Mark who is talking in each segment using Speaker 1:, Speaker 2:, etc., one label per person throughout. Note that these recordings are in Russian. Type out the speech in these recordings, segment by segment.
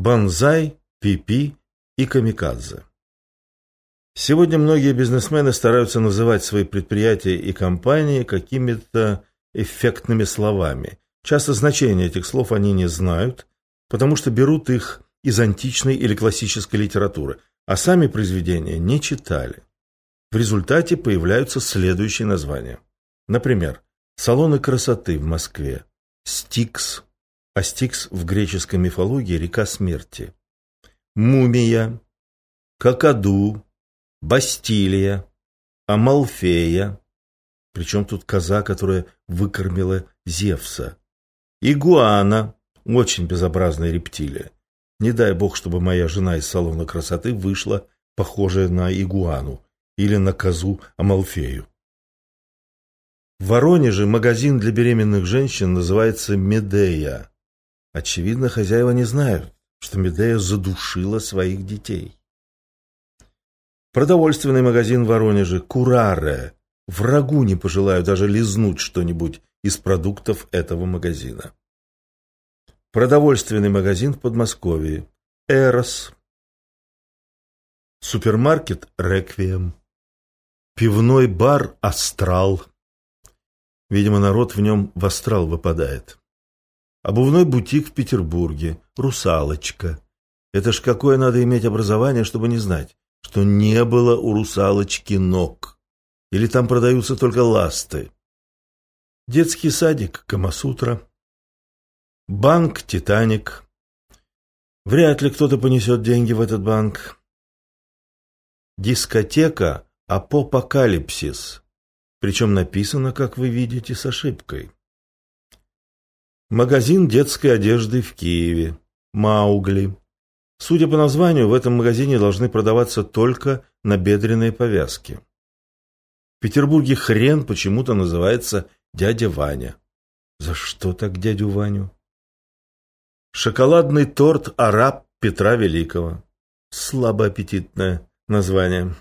Speaker 1: Банзай, Пипи и Камикадзе. Сегодня многие бизнесмены стараются называть свои предприятия и компании какими-то эффектными словами. Часто значение этих слов они не знают, потому что берут их из античной или классической литературы, а сами произведения не читали. В результате появляются следующие названия. Например, салоны красоты в Москве, Стикс, а Стикс в греческой мифологии – река смерти, Мумия, Какаду, Бастилия, Амалфея, причем тут коза, которая выкормила Зевса, Игуана, очень безобразная рептилия. Не дай бог, чтобы моя жена из салона красоты вышла похожая на игуану или на козу Амалфею. В Воронеже магазин для беременных женщин называется «Медея». Очевидно, хозяева не знают, что Медея задушила своих детей. Продовольственный магазин в Воронеже «Кураре». Врагу не пожелаю даже лизнуть что-нибудь из продуктов этого магазина. Продовольственный магазин в Подмосковье. Эрос. Супермаркет Реквием. Пивной бар Астрал. Видимо, народ в нем в астрал выпадает. Обувной бутик в Петербурге. Русалочка. Это ж какое надо иметь образование, чтобы не знать, что не было у русалочки ног. Или там продаются только ласты. Детский садик Камасутра. Банк «Титаник». Вряд ли кто-то понесет деньги в этот банк. Дискотека «Апокалипсис». Причем написано, как вы видите, с ошибкой. Магазин детской одежды в Киеве. Маугли. Судя по названию, в этом магазине должны продаваться только набедренные повязки. В Петербурге хрен почему-то называется «Дядя Ваня». За что так дядю Ваню? Шоколадный торт «Араб» Петра Великого. Слабоаппетитное название.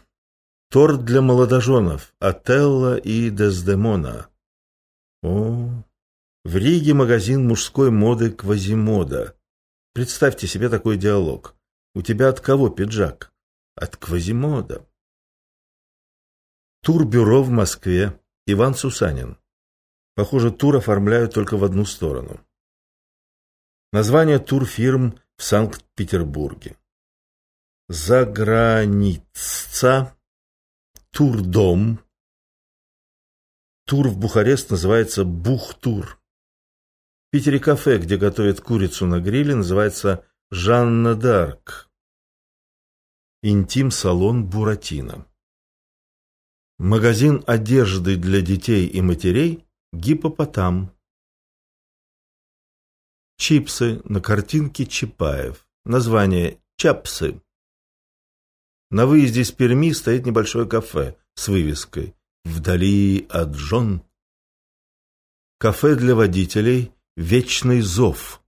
Speaker 1: Торт для молодоженов «Отелло и Дездемона». О, в Риге магазин мужской моды «Квазимода». Представьте себе такой диалог. У тебя от кого пиджак? От Квазимода. Турбюро в Москве. Иван Сусанин. Похоже, тур оформляют только в одну сторону. Название турфирм в Санкт-Петербурге. Заграница. Турдом. Тур в Бухарест называется Бухтур. В Питере кафе, где готовят курицу на гриле, называется Жанна Дарк. Интим-салон Буратино. Магазин одежды для детей и матерей Гипопотам. Чипсы на картинке Чапаев. Название «Чапсы». На выезде из Перми стоит небольшое кафе с вывеской «Вдали от жен». Кафе для водителей «Вечный зов».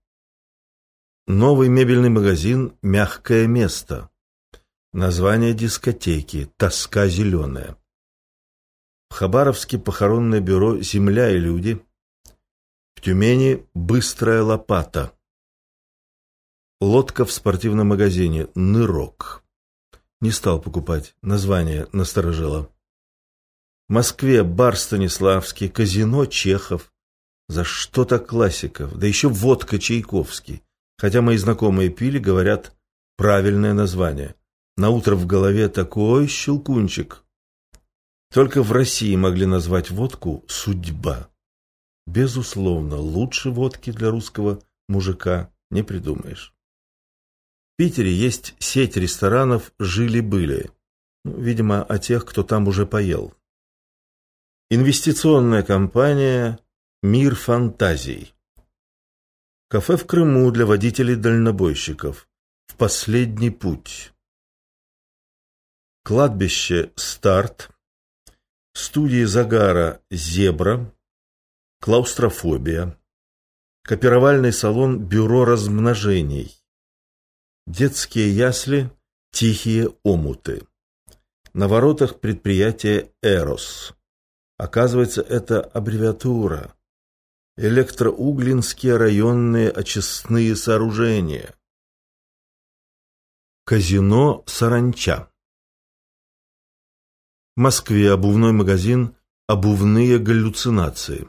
Speaker 1: Новый мебельный магазин «Мягкое место». Название дискотеки «Тоска зеленая». В Хабаровске похоронное бюро «Земля и люди» В Тюмени быстрая лопата. Лодка в спортивном магазине «Нырок». Не стал покупать, название насторожило. В Москве бар Станиславский, казино Чехов. За что так классиков? Да еще водка Чайковский. Хотя мои знакомые пили, говорят, правильное название. На утро в голове такой щелкунчик. Только в России могли назвать водку «судьба». Безусловно, лучше водки для русского мужика не придумаешь. В Питере есть сеть ресторанов «Жили-были». Ну, видимо, о тех, кто там уже поел. Инвестиционная компания «Мир фантазий». Кафе в Крыму для водителей-дальнобойщиков. В последний путь. Кладбище «Старт». Студии загара «Зебра». Клаустрофобия. Копировальный салон «Бюро размножений». Детские ясли «Тихие омуты». На воротах предприятия «Эрос». Оказывается, это аббревиатура. Электроуглинские районные очистные сооружения. Казино «Саранча». В Москве обувной магазин «Обувные галлюцинации».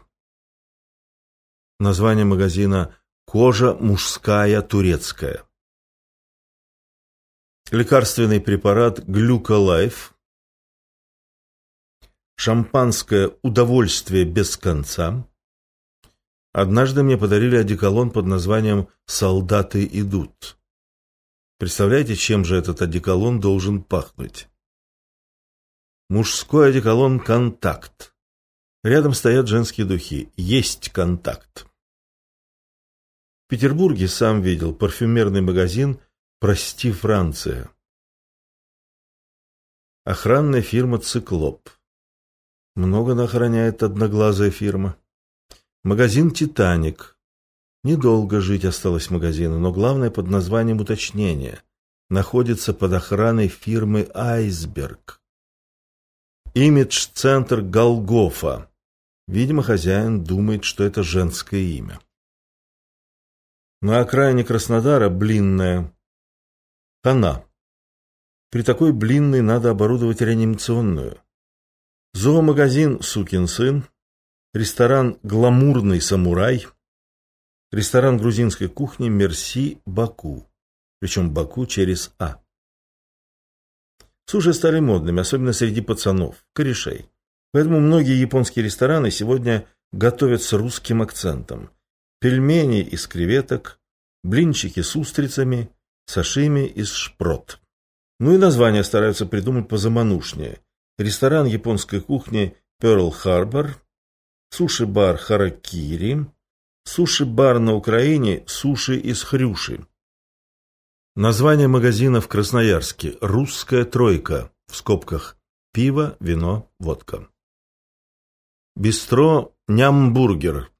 Speaker 1: Название магазина «Кожа мужская турецкая». Лекарственный препарат «Глюколайф». Шампанское «Удовольствие без конца». Однажды мне подарили одеколон под названием «Солдаты идут». Представляете, чем же этот одеколон должен пахнуть? Мужской одеколон «Контакт». Рядом стоят женские духи. Есть контакт. В Петербурге сам видел парфюмерный магазин «Прости, Франция». Охранная фирма «Циклоп». Много охраняет одноглазая фирма. Магазин «Титаник». Недолго жить осталось магазину, но главное под названием уточнения. Находится под охраной фирмы «Айсберг». Имидж-центр «Голгофа». Видимо, хозяин думает, что это женское имя. На окраине Краснодара блинная. Хана. При такой блинной надо оборудовать реанимационную. Зоомагазин «Сукин сын», ресторан «Гламурный самурай», Ресторан грузинской кухни «Мерси Баку». Причем Баку через А. Суши стали модными, особенно среди пацанов, корешей. Поэтому многие японские рестораны сегодня готовят с русским акцентом. Пельмени из креветок, блинчики с устрицами, сашими из шпрот. Ну и названия стараются придумать позаманушнее. Ресторан японской кухни Pearl Harbor, суши-бар Харакири, Суши-бар на Украине «Суши из хрюши». Название магазина в Красноярске «Русская тройка» в скобках «Пиво, вино, водка». Бистро «Нямбургер».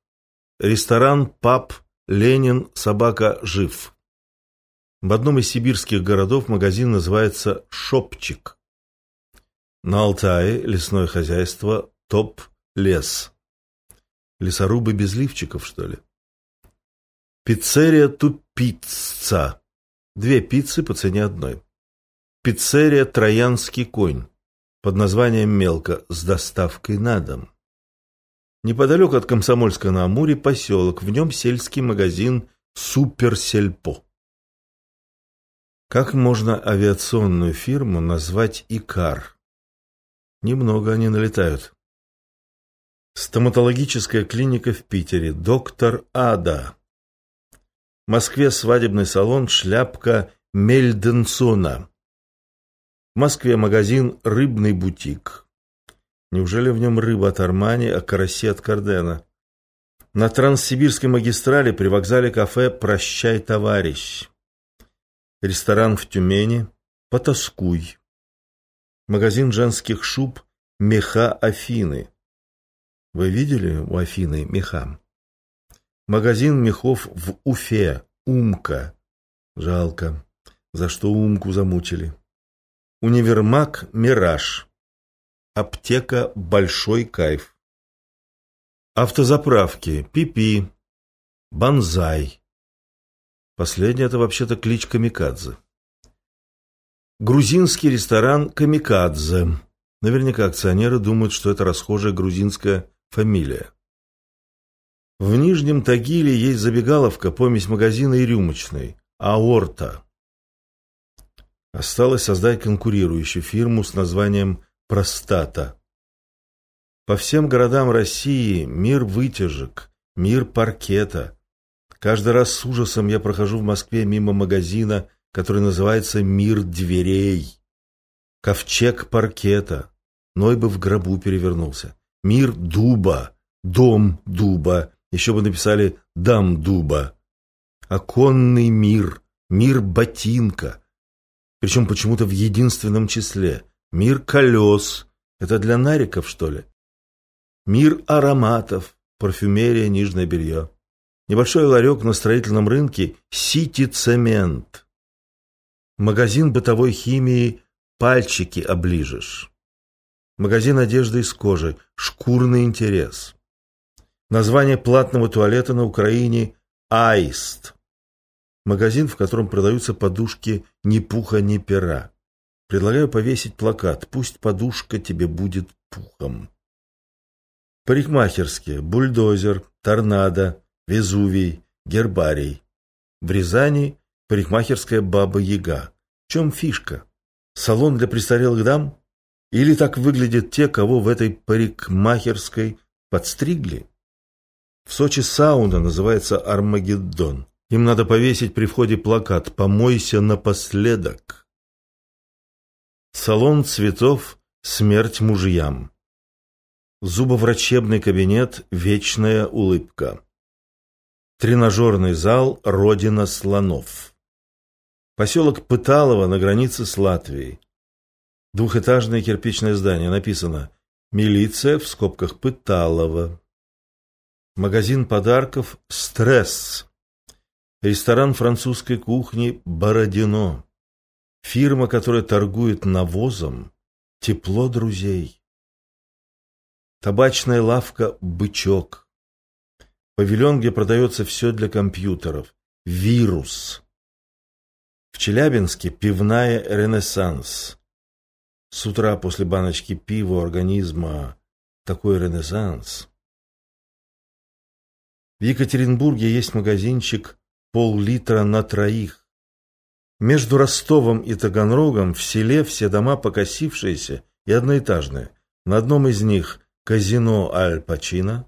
Speaker 1: Ресторан «Паб Ленин, собака, жив». В одном из сибирских городов магазин называется «Шопчик». На Алтае лесное хозяйство «Топ Лес». Лесорубы без лифчиков, что ли? Пиццерия Тупицца. Две пиццы по цене одной. Пиццерия Троянский конь. Под названием «Мелко» с доставкой на дом. Неподалеку от Комсомольска на Амуре поселок. В нем сельский магазин «Суперсельпо». Как можно авиационную фирму назвать «Икар»? Немного они налетают. Стоматологическая клиника в Питере. Доктор Ада. Москве свадебный салон «Шляпка Мельденсона». В Москве магазин «Рыбный бутик». Неужели в нем рыба от Армани, а караси от Кардена? На Транссибирской магистрали при вокзале кафе «Прощай, товарищ». Ресторан в Тюмени «Потаскуй». Магазин женских шуб «Меха Афины». Вы видели у Афины меха? Магазин мехов в Уфе. Умка. Жалко. За что Умку замучили. Универмаг «Мираж». Аптека «Большой кайф». Автозаправки «Пипи», «Бонзай». Последнее – это вообще-то клич Камикадзе. Грузинский ресторан «Камикадзе». Наверняка акционеры думают, что это расхожая грузинская фамилия. В Нижнем Тагиле есть забегаловка, помесь магазина и рюмочной. Аорта. Осталось создать конкурирующую фирму с названием «Простата». По всем городам России мир вытяжек, мир паркета. Каждый раз с ужасом я прохожу в Москве мимо магазина, который называется «Мир дверей». Ковчег паркета. Ной бы в гробу перевернулся. Мир дуба, дом дуба, еще бы написали дам дуба. Оконный мир, мир ботинка. Причем почему-то в единственном числе. Мир колес. Это для нариков, что ли? Мир ароматов, парфюмерия, нижнее белье. Небольшой ларек на строительном рынке «Сити Цемент». Магазин бытовой химии «Пальчики оближешь». Магазин одежды из кожи. Шкурный интерес. Название платного туалета на Украине – Аист. Магазин, в котором продаются подушки ни пуха, ни пера. Предлагаю повесить плакат «Пусть подушка тебе будет пухом». Парикмахерские, бульдозер, торнадо, Везувий, гербарий. В Рязани парикмахерская Баба-Яга. В чем фишка? Салон для престарелых дам? Или так выглядят те, кого в этой парикмахерской подстригли? В Сочи сауна называется Армагеддон. Им надо повесить при входе плакат «Помойся напоследок». Салон цветов «Смерть мужьям». Зубоврачебный кабинет «Вечная улыбка». Тренажерный зал «Родина слонов». Поселок Пыталово на границе с Латвией. Двухэтажное кирпичное здание. Написано «Милиция» в скобках Пыталово. Магазин подарков «Стресс». Ресторан французской кухни «Бородино». Фирма, которая торгует навозом. Тепло друзей. Табачная лавка «Бычок». Павильон, где продается все для компьютеров. «Вирус». В Челябинске пивная «Ренессанс». С утра после баночки пива организма такой ренессанс. В Екатеринбурге есть магазинчик пол-литра на троих. Между Ростовом и Таганрогом в селе все дома покосившиеся и одноэтажные. На одном из них казино Аль Пачино.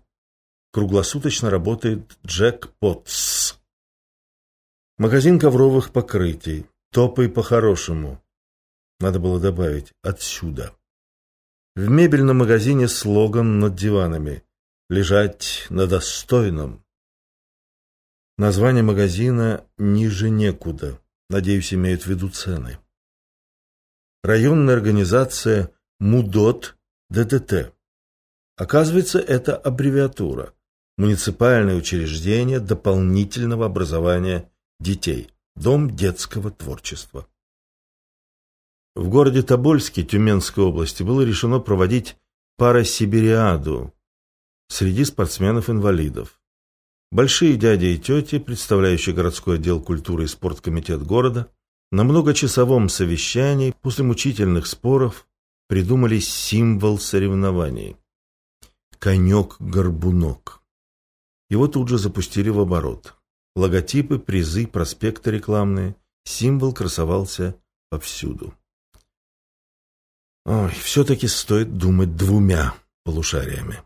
Speaker 1: Круглосуточно работает Джек Потс. Магазин ковровых покрытий. Топай по-хорошему. Надо было добавить «отсюда». В мебельном магазине слоган над диванами «Лежать на достойном». Название магазина ниже некуда. Надеюсь, имеют в виду цены. Районная организация МУДОТ ДТТ. Оказывается, это аббревиатура. Муниципальное учреждение дополнительного образования детей. Дом детского творчества. В городе Тобольске Тюменской области было решено проводить парасибириаду среди спортсменов-инвалидов. Большие дяди и тети, представляющие городской отдел культуры и спорткомитет города, на многочасовом совещании после мучительных споров придумали символ соревнований – конек-горбунок. Его тут же запустили в оборот. Логотипы, призы, проспекты рекламные, символ красовался повсюду. Ой, все-таки стоит думать двумя полушариями.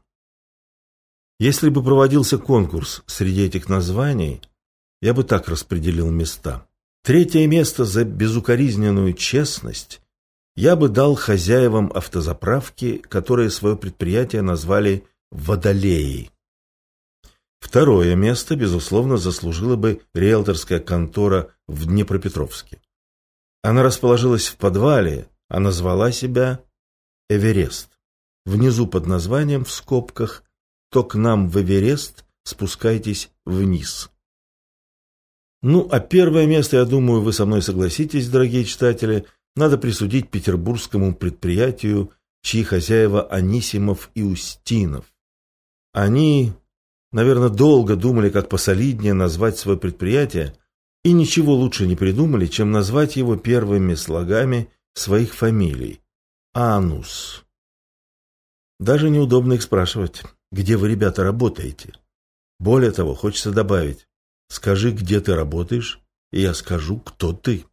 Speaker 1: Если бы проводился конкурс среди этих названий, я бы так распределил места. Третье место за безукоризненную честность я бы дал хозяевам автозаправки, которые свое предприятие назвали «Водолеей». Второе место, безусловно, заслужила бы риэлторская контора в Днепропетровске. Она расположилась в подвале, а назвала себя «Эверест». Внизу под названием, в скобках, то к нам в Эверест спускайтесь вниз. Ну, а первое место, я думаю, вы со мной согласитесь, дорогие читатели, надо присудить петербургскому предприятию, чьи хозяева Анисимов и Устинов. Они, наверное, долго думали, как посолиднее назвать свое предприятие, и ничего лучше не придумали, чем назвать его первыми слогами своих фамилий. Анус. Даже неудобно их спрашивать где вы, ребята, работаете. Более того, хочется добавить, скажи, где ты работаешь, и я скажу, кто ты.